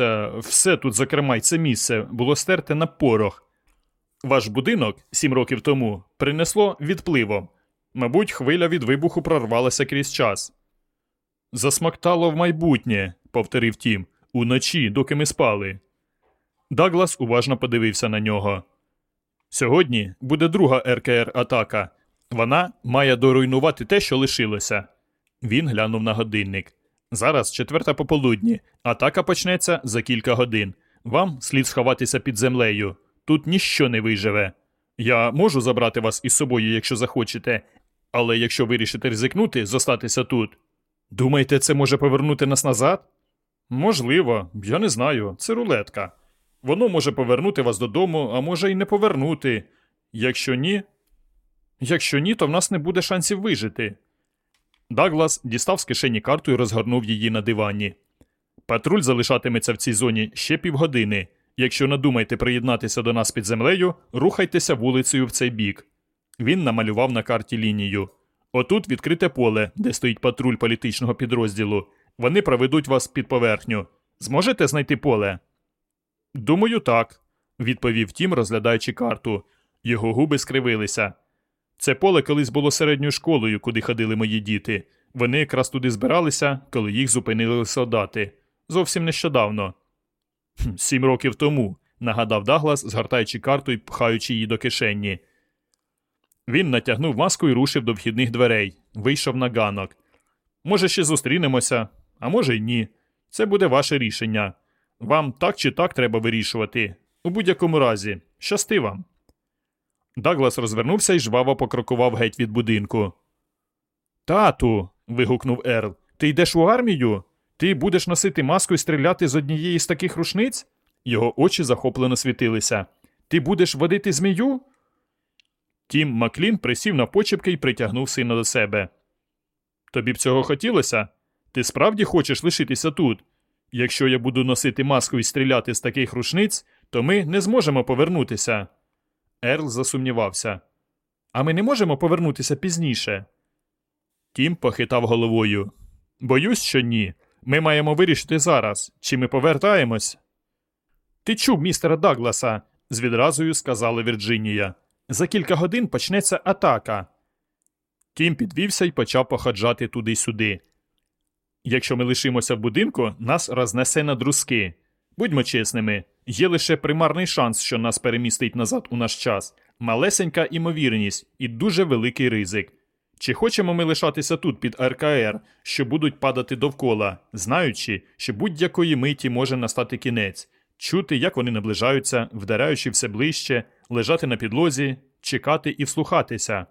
здається, все тут, зокрема, й це місце було стерте на порох. Ваш будинок сім років тому принесло відпливом. Мабуть, хвиля від вибуху прорвалася крізь час. Засмактало в майбутнє, повторив Тім, уночі, доки ми спали. Даглас уважно подивився на нього. Сьогодні буде друга РКР атака. Вона має доруйнувати те, що лишилося. Він глянув на годинник. Зараз четверта пополудні. Атака почнеться за кілька годин. Вам слід сховатися під землею. Тут ніщо не виживе. Я можу забрати вас із собою, якщо захочете, але якщо вирішите ризикнути, зостатися тут. Думаєте, це може повернути нас назад? Можливо, я не знаю. Це рулетка. Воно може повернути вас додому, а може й не повернути. Якщо ні. Якщо ні, то в нас не буде шансів вижити. Даглас дістав з кишені карту і розгорнув її на дивані. Патруль залишатиметься в цій зоні ще півгодини. Якщо надумаєте приєднатися до нас під землею, рухайтеся вулицею в цей бік. Він намалював на карті лінію. Отут відкрите поле, де стоїть патруль політичного підрозділу. Вони проведуть вас під поверхню. Зможете знайти поле? Думаю, так, відповів Тім, розглядаючи карту. Його губи скривилися. Це поле колись було середньою школою, куди ходили мої діти. Вони якраз туди збиралися, коли їх зупинили солдати. Зовсім нещодавно. Сім років тому, нагадав Даглас, згортаючи карту і пхаючи її до кишені. Він натягнув маску і рушив до вхідних дверей, вийшов на ганок. Може, ще зустрінемося, а може й ні. Це буде ваше рішення. Вам так чи так треба вирішувати. У будь-якому разі, щасти вам. Даглас розвернувся і жваво покрокував геть від будинку. Тату. вигукнув Ерл, ти йдеш у армію? Ти будеш носити маску і стріляти з однієї з таких рушниць? Його очі захоплено світилися. Ти будеш водити змію? Тім Маклін присів на почепки і притягнув сина до себе. Тобі б цього хотілося? Ти справді хочеш лишитися тут? Якщо я буду носити маску і стріляти з таких рушниць, то ми не зможемо повернутися. Ерл засумнівався. А ми не можемо повернутися пізніше. Тім похитав головою. Боюсь, що ні. Ми маємо вирішити зараз, чи ми повертаємось. Ти чув містера Дагласа, з відразою сказала Вірджинія. За кілька годин почнеться атака. Тім підвівся і почав походжати туди-сюди. Якщо ми лишимося в будинку, нас рознесе на друзки. Будьмо чесними, є лише примарний шанс, що нас перемістить назад у наш час, малесенька імовірність і дуже великий ризик. Чи хочемо ми лишатися тут під РКР, що будуть падати довкола, знаючи, що будь-якої миті може настати кінець, чути, як вони наближаються, вдараючи все ближче, лежати на підлозі, чекати і вслухатися.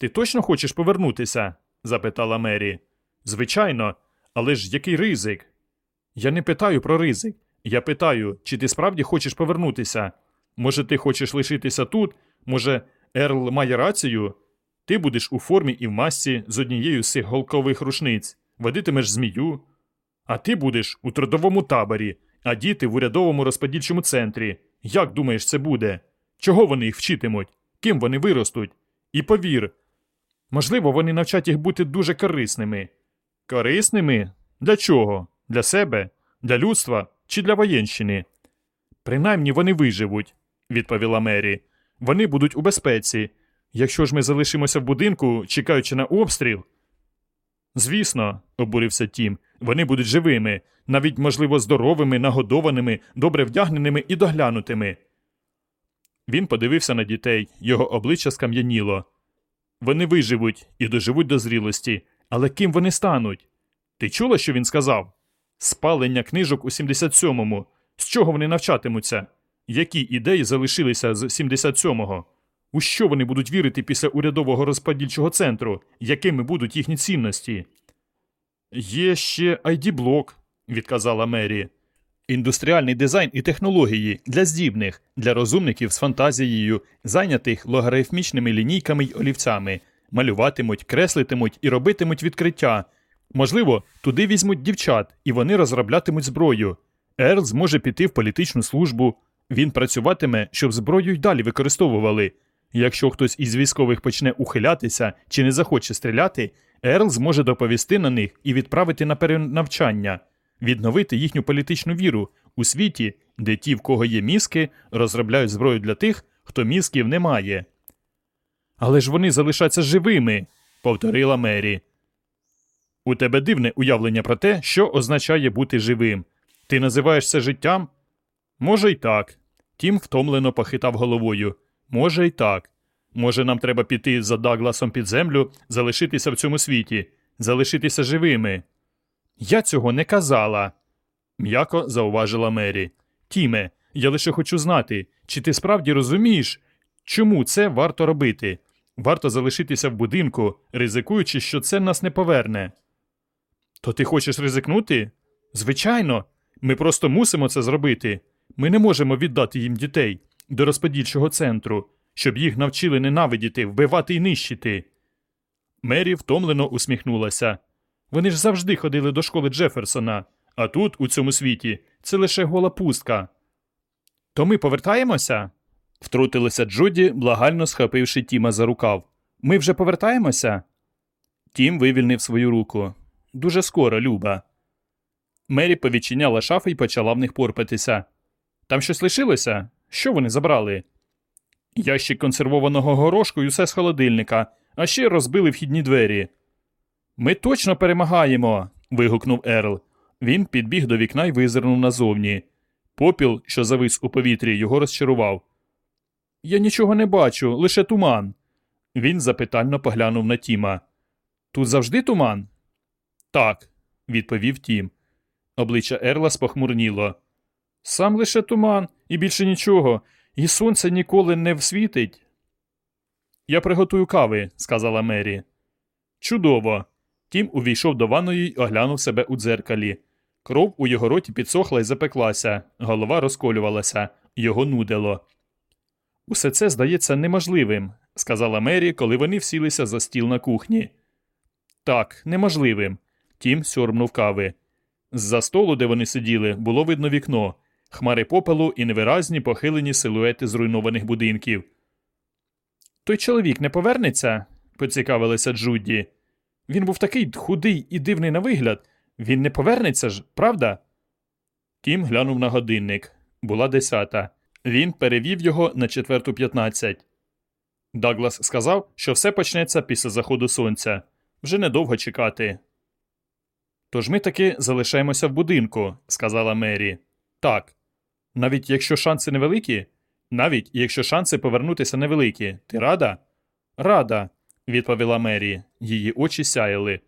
Ти точно хочеш повернутися? запитала Мері. Звичайно, але ж який ризик? Я не питаю про ризик. Я питаю, чи ти справді хочеш повернутися? Може, ти хочеш лишитися тут? Може, Ерл має рацію? Ти будеш у формі і в масці з однією з цих голкових рушниць, водитимеш змію. А ти будеш у трудовому таборі, а діти в урядовому розподільчому центрі. Як думаєш, це буде? Чого вони їх вчитимуть? Ким вони виростуть? І повір. Можливо, вони навчать їх бути дуже корисними. Корисними? Для чого? Для себе? Для людства чи для воєнщини? Принаймні вони виживуть, відповіла Мері. Вони будуть у безпеці. Якщо ж ми залишимося в будинку, чекаючи на обстріл. Звісно, обурився Тім, вони будуть живими, навіть, можливо, здоровими, нагодованими, добре вдягненими і доглянутими. Він подивився на дітей, його обличчя скам'яніло. Вони виживуть і доживуть до зрілості, але ким вони стануть? Ти чула, що він сказав? Спалення книжок у 77-му. З чого вони навчатимуться? Які ідеї залишилися з 77-го? У що вони будуть вірити після урядового розподільчого центру? Якими будуть їхні цінності? Є ще ID-блок, відказала Мері. Індустріальний дизайн і технології для здібних, для розумників з фантазією, зайнятих логарифмічними лінійками й олівцями, малюватимуть, креслитимуть і робитимуть відкриття. Можливо, туди візьмуть дівчат, і вони розроблятимуть зброю. Ерл зможе піти в політичну службу. Він працюватиме, щоб зброю й далі використовували. Якщо хтось із військових почне ухилятися чи не захоче стріляти, Ерл зможе доповісти на них і відправити на перенавчання. відновити їхню політичну віру у світі, де ті, в кого є мізки, розробляють зброю для тих, хто мізків не має. Але ж вони залишаться живими, повторила Мері. У тебе дивне уявлення про те, що означає бути живим. Ти називаєш це життям? Може, й так. Тім втомлено похитав головою. Може, й так. Може, нам треба піти за Дагласом під землю, залишитися в цьому світі, залишитися живими. Я цього не казала, м'яко зауважила Мері. Тіме, я лише хочу знати, чи ти справді розумієш, чому це варто робити? Варто залишитися в будинку, ризикуючи, що це нас не поверне. То ти хочеш ризикнути? Звичайно, ми просто мусимо це зробити. Ми не можемо віддати їм дітей до розподільчого центру, щоб їх навчили ненавидіти, вбивати і нищити. Мері втомлено усміхнулася. Вони ж завжди ходили до школи Джеферсона, а тут, у цьому світі, це лише гола пустка. То ми повертаємося? втрутилася Джуді, благально схопивши Тіма за рукав. Ми вже повертаємося? Тім вивільнив свою руку. Дуже скоро, Люба. Мері повідчиняла шафи і почала в них порпатися. Там щось лишилося? Що вони забрали? Ящик консервованого горошку і усе з холодильника, а ще розбили вхідні двері. Ми точно перемагаємо. вигукнув Ерл. Він підбіг до вікна і визирнув назовні. Попіл, що завис у повітрі, його розчарував. Я нічого не бачу, лише туман. Він запитально поглянув на Тіма. Тут завжди туман? Так, відповів Тім. Обличчя Ерла спохмурніло. Сам лише туман, і більше нічого, і сонце ніколи не всвітить. Я приготую кави, сказала Мері. Чудово. Тім увійшов до ванної й оглянув себе у дзеркалі. Кров у його роті підсохла і запеклася, голова розколювалася, його нудило. Усе це здається неможливим, сказала Мері, коли вони всілися за стіл на кухні. Так, неможливим. Тім сьорбнув кави. З-за столу, де вони сиділи, було видно вікно, хмари попелу і невиразні похилені силуети зруйнованих будинків. Той чоловік не повернеться? поцікавилася Джудді. Він був такий худий і дивний на вигляд. Він не повернеться ж, правда? Тім глянув на годинник. Була десята. Він перевів його на четверту п'ятнадцять. Даглас сказав, що все почнеться після заходу сонця. Вже недовго чекати. Тож ми таки залишаємося в будинку, сказала Мері. Так. Навіть якщо шанси невеликі, навіть якщо шанси повернутися невеликі, ти рада? Рада, відповіла Мері. Її очі сяяли.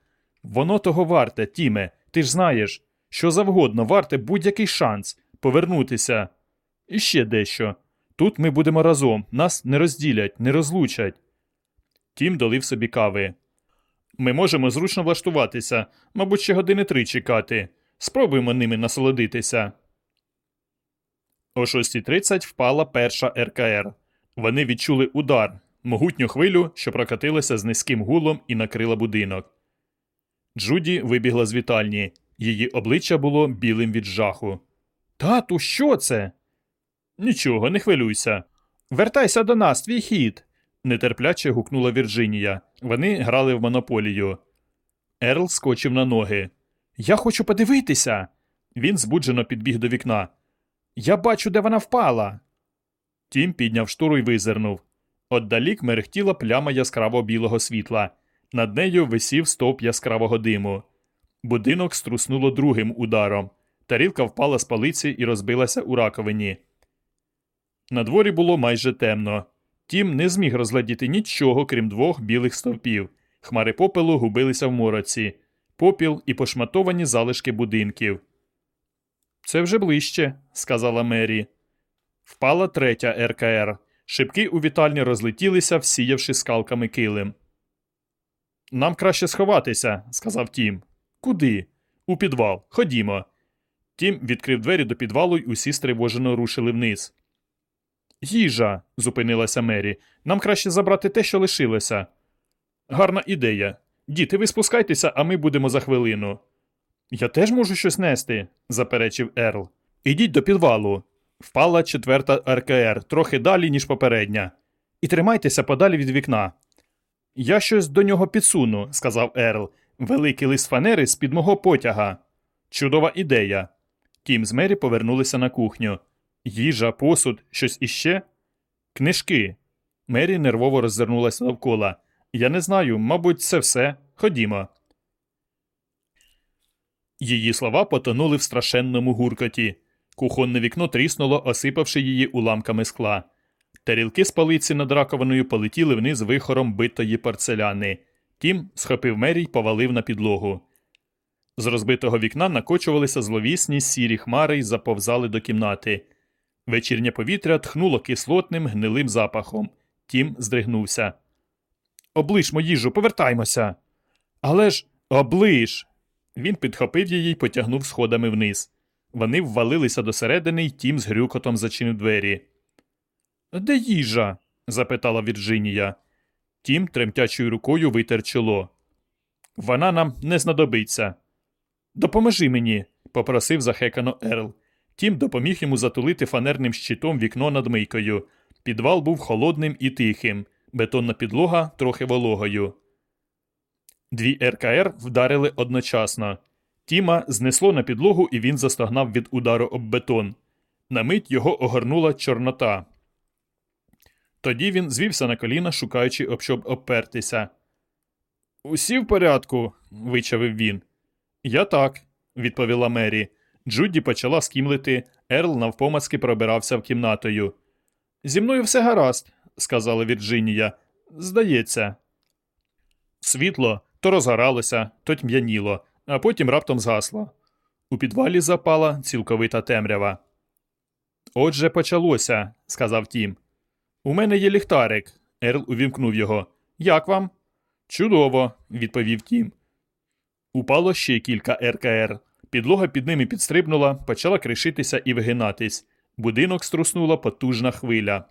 Воно того варте, Тіме, ти ж знаєш, що завгодно варте будь-який шанс повернутися. І ще дещо. Тут ми будемо разом, нас не розділять, не розлучать. Тім долив собі кави. Ми можемо зручно влаштуватися, мабуть, ще години три чекати. Спробуємо ними насолодитися. О 6.30 впала перша РКР. Вони відчули удар, могутню хвилю, що прокатилася з низьким гулом і накрила будинок. Джуді вибігла з вітальні. Її обличчя було білим від жаху. Тату, що це? Нічого, не хвилюйся. Вертайся до нас, твій хід. Нетерпляче гукнула Вірджинія. Вони грали в монополію. Ерл скочив на ноги. Я хочу подивитися. Він збуджено підбіг до вікна. Я бачу, де вона впала. Тім підняв штору й визирнув. Отдалік мерехтіла пляма яскраво білого світла. Над нею висів стовп яскравого диму. Будинок струснуло другим ударом. Тарілка впала з палиці і розбилася у раковині. На дворі було майже темно. Тім не зміг розглядіти нічого, крім двох білих стовпів. Хмари попелу губилися в мороці, попіл і пошматовані залишки будинків. Це вже ближче, сказала Мері. Впала третя РКР. Шибки у вітальні розлетілися, всіявши скалками килим. Нам краще сховатися, сказав Тім. Куди? У підвал. Ходімо. Тім відкрив двері до підвалу й усі стривожено рушили вниз. Їжа, зупинилася Мері. Нам краще забрати те, що лишилося. Гарна ідея. Діти, ви спускайтеся, а ми будемо за хвилину. Я теж можу щось нести, заперечив Ерл. Ідіть до підвалу. Впала четверта РКР, трохи далі, ніж попередня. І тримайтеся подалі від вікна. Я щось до нього підсуну, сказав Ерл. Великий лист фанери з під мого потяга. Чудова ідея. Тім з Мері повернулися на кухню. Їжа, посуд, щось іще? Книжки. Мері нервово роззирнулася довкола. Я не знаю, мабуть, це все. Ходімо. Її слова потонули в страшенному гуркоті. Кухонне вікно тріснуло, осипавши її уламками скла. Тарілки з полиці над раковиною полетіли вниз вихором битої порцеляни. Тім схопив Мері й повалив на підлогу. З розбитого вікна накочувалися зловісні сірі хмари й заповзали до кімнати. Вечірнє повітря тхнуло кислотним гнилим запахом. Тім здригнувся. Оближ їжу, повертаймося. Але ж оближ. Він підхопив її й потягнув сходами вниз. Вони ввалилися досередини, й тім з грюкотом зачинив двері. Де їжа? запитала Вірджинія. Тім тремтячою рукою витер чоло. Вона нам не знадобиться. Допоможи мені, попросив захекано Ерл. Тім допоміг йому затулити фанерним щитом вікно над мийкою. Підвал був холодним і тихим, бетонна підлога трохи вологою. Дві РКР вдарили одночасно. Тіма знесло на підлогу, і він застогнав від удару об бетон. На мить його огорнула чорнота. Тоді він звівся на коліна, шукаючи, об щоб обпертися. Усі в порядку, вичавив він. Я так, відповіла Мері. Джудді почала скімлити, Ерл навпомацки пробирався в кімнатою. Зі мною все гаразд, сказала Вірджинія. Здається. Світло то розгоралося, то тьм'яніло, а потім раптом згасло. У підвалі запала цілковита темрява. Отже, почалося, сказав Тім. У мене є ліхтарик. Ерл увімкнув його. Як вам? Чудово, відповів Тім. Упало ще кілька РКР. Підлога під ними підстрибнула, почала кришитися і вигинатись. Будинок струснула потужна хвиля.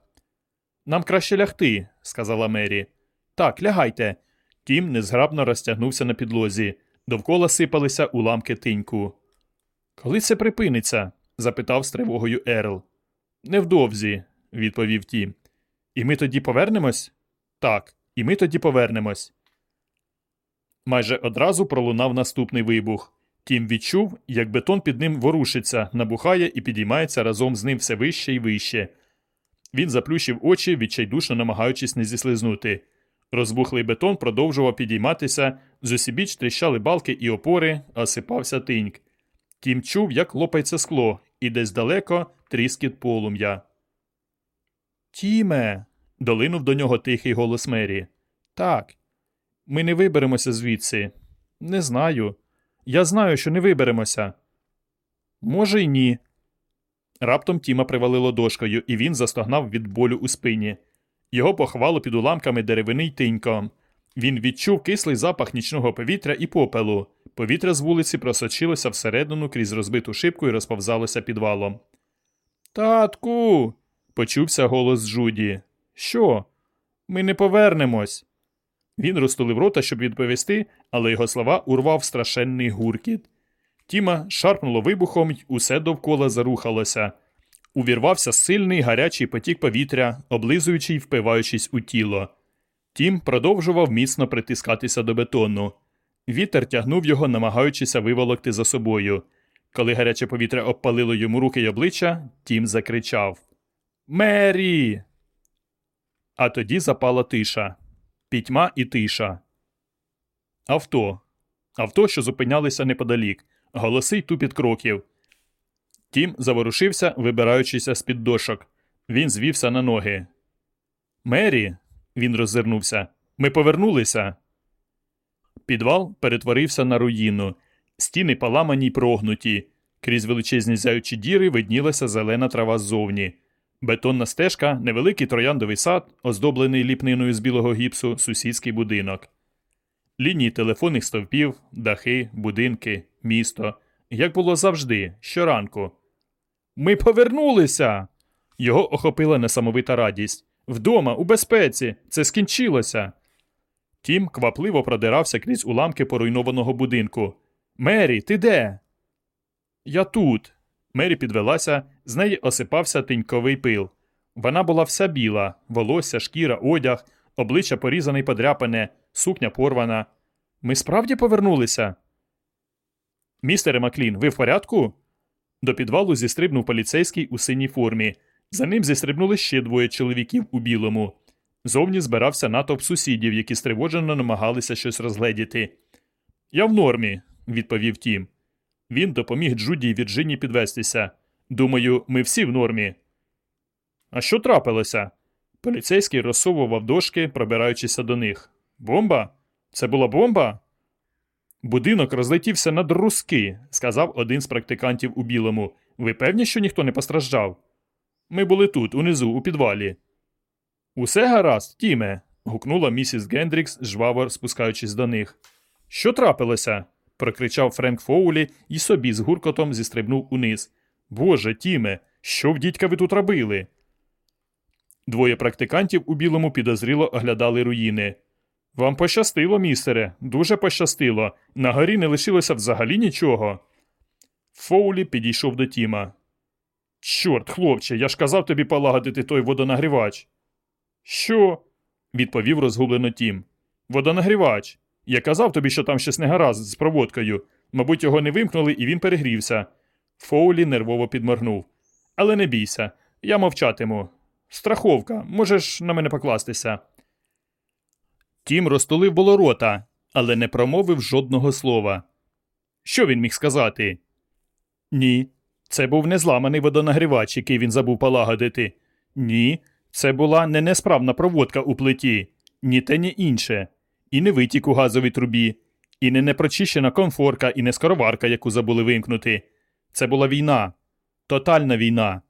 Нам краще лягти, сказала Мері. Так, лягайте. Тім незграбно розтягнувся на підлозі. Довкола сипалися уламки тиньку. Коли це припиниться? запитав з тривогою Ерл. Невдовзі, відповів Тім. І ми тоді повернемось? Так, і ми тоді повернемось. Майже одразу пролунав наступний вибух. Тім відчув, як бетон під ним ворушиться, набухає і підіймається разом з ним все вище і вище. Він заплющив очі, відчайдушно намагаючись не зіслизнути. Розбухлий бетон продовжував підійматися, з усібіч тріщали балки і опори, осипався тиньк. Тім чув, як лопається скло, і десь далеко тріскіт полум'я. Тіме. долинув до нього тихий голос Мері. Так. Ми не виберемося звідси. Не знаю. Я знаю, що не виберемося. Може, й ні. Раптом Тіма привалило дошкою, і він застогнав від болю у спині. Його похвало під уламками деревини й тинько. Він відчув кислий запах нічного повітря і попелу. Повітря з вулиці просочилося всередину крізь розбиту шибку і розповзалося підвалом. Татку. почувся голос Жуді. Що? Ми не повернемось. Він розтулив рота, щоб відповісти, але його слова урвав страшенний гуркіт. Тіма шарпнуло вибухом й усе довкола зарухалося. Увірвався сильний гарячий потік повітря, облизуючи й впиваючись у тіло. Тім продовжував міцно притискатися до бетону. Вітер тягнув його, намагаючися виволокти за собою. Коли гаряче повітря обпалило йому руки й обличчя, Тім закричав Мері. А тоді запала тиша. Пітьма і тиша. Авто. Авто, що зупинялися неподалік. Голоси й тупіт кроків. Тім заворушився, вибираючися з під дошок. Він звівся на ноги. Мері. Він роззирнувся. Ми повернулися. Підвал перетворився на руїну. Стіни поламані й прогнуті. Крізь величезні зяючі діри виднілася зелена трава ззовні. Бетонна стежка, невеликий трояндовий сад, оздоблений ліпниною з білого гіпсу, сусідський будинок. Лінії телефонних стовпів, дахи, будинки, місто. Як було завжди, щоранку. Ми повернулися. Його охопила несамовита радість. Вдома, у безпеці, це скінчилося. Тім квапливо продирався крізь уламки поруйнованого будинку. Мері, ти де? Я тут. Мері підвелася, з неї осипався тиньковий пил. Вона була вся біла, волосся, шкіра, одяг, обличчя порізане й подряпане, сукня порвана. Ми справді повернулися? Містере Маклін, ви в порядку? До підвалу зістрибнув поліцейський у синій формі. За ним зістрибнули ще двоє чоловіків у білому. Зовні збирався натовп сусідів, які стривожено намагалися щось розгледіти. Я в нормі, відповів Тім. Він допоміг Джуді і Вірджині підвестися. Думаю, ми всі в нормі. А що трапилося? Поліцейський розсовував дошки, пробираючися до них. Бомба? Це була бомба? Будинок розлетівся на друзки, сказав один з практикантів у білому. Ви певні, що ніхто не постраждав? Ми були тут, унизу, у підвалі. Усе гаразд, Тіме. гукнула місіс Гендрікс, жваво спускаючись до них. Що трапилося? прокричав Френк Фоулі і собі з гуркотом зістрибнув униз. Боже, Тіме, що в дідька ви тут робили? Двоє практикантів у білому підозріло оглядали руїни. Вам пощастило, містере, дуже пощастило. На горі не лишилося взагалі нічого. Фоулі підійшов до Тіма. Чорт, хлопче, я ж казав тобі полагодити той водонагрівач. Що? відповів розгублено Тім. Водонагрівач. Я казав тобі, що там щось не гаразд з проводкою. Мабуть, його не вимкнули і він перегрівся. Фоулі нервово підморгнув. Але не бійся, я мовчатиму. Страховка, можеш на мене покластися. Тім розтулив було але не промовив жодного слова. Що він міг сказати? Ні, це був не зламаний водонагрівач, який він забув полагодити. Ні, це була не несправна проводка у плиті, ні те, ні інше, і не витік у газовій трубі, і не непрочищена конфорка, і не скороварка, яку забули вимкнути. Це була війна, тотальна війна.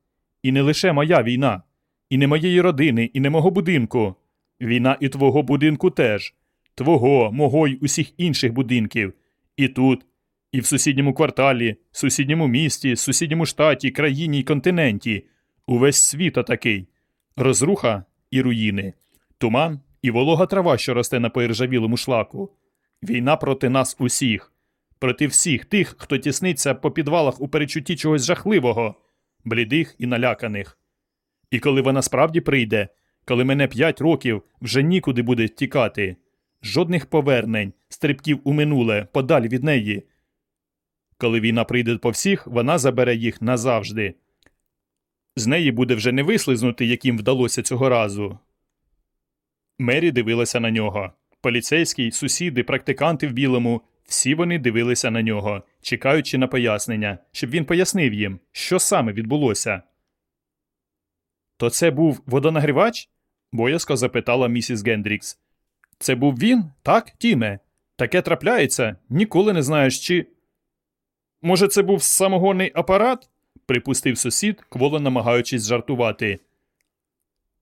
І не лише моя війна, і не моєї родини, і не мого будинку. Війна і твого будинку теж, твого, мого й усіх інших будинків. І тут, і в сусідньому кварталі, сусідньому місті, сусідньому штаті, країні й континенті. Увесь світ отакий. Розруха і руїни, туман і волога трава, що росте на поіржавілому шлаку. Війна проти нас усіх, проти всіх тих, хто тісниться по підвалах у перечутті чогось жахливого, блідих і наляканих. І коли вона справді прийде, коли мене п'ять років вже нікуди буде тікати, жодних повернень, стрибків у минуле, подалі від неї. Коли війна прийде по всіх, вона забере їх назавжди. З неї буде вже не вислизнути, яким вдалося цього разу. Мері дивилася на нього. Поліцейський, сусіди, практиканти в білому, всі вони дивилися на нього, чекаючи на пояснення, щоб він пояснив їм, що саме відбулося. То це був водонагрівач? Боязко запитала місіс Гендрікс. Це був він, так, Тіме? Таке трапляється, ніколи не знаєш, чи. Може, це був самогонний апарат? припустив сусід, кволо намагаючись жартувати.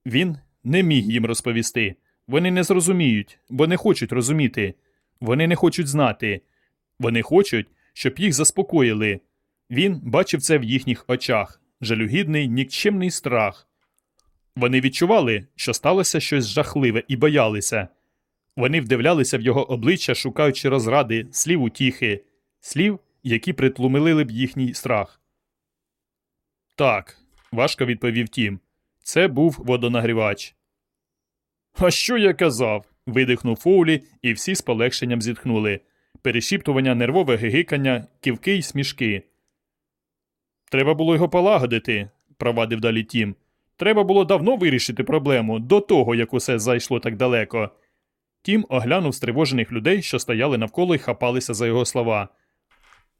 Він не міг їм розповісти. Вони не зрозуміють, бо не хочуть розуміти. Вони не хочуть знати. Вони хочуть, щоб їх заспокоїли. Він бачив це в їхніх очах жалюгідний, нікчемний страх. Вони відчували, що сталося щось жахливе, і боялися. Вони вдивлялися в його обличчя, шукаючи розради, слів утіхи, слів, які притлумили б їхній страх. Так, важко відповів Тім. Це був водонагрівач. А що я казав? видихнув Фоулі, і всі з полегшенням зітхнули. Перешіптування, нервове гигикання, ківки й смішки. Треба було його полагодити, провадив далі Тім. Треба було давно вирішити проблему до того, як усе зайшло так далеко. Тім оглянув стривожених людей, що стояли навколо і хапалися за його слова.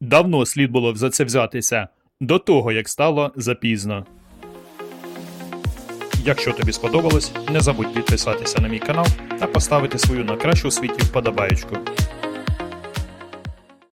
Давно слід було за це взятися, до того як стало запізно. Якщо тобі сподобалось, не забудь підписатися на мій канал та поставити свою на кращу світі вподобаєчку.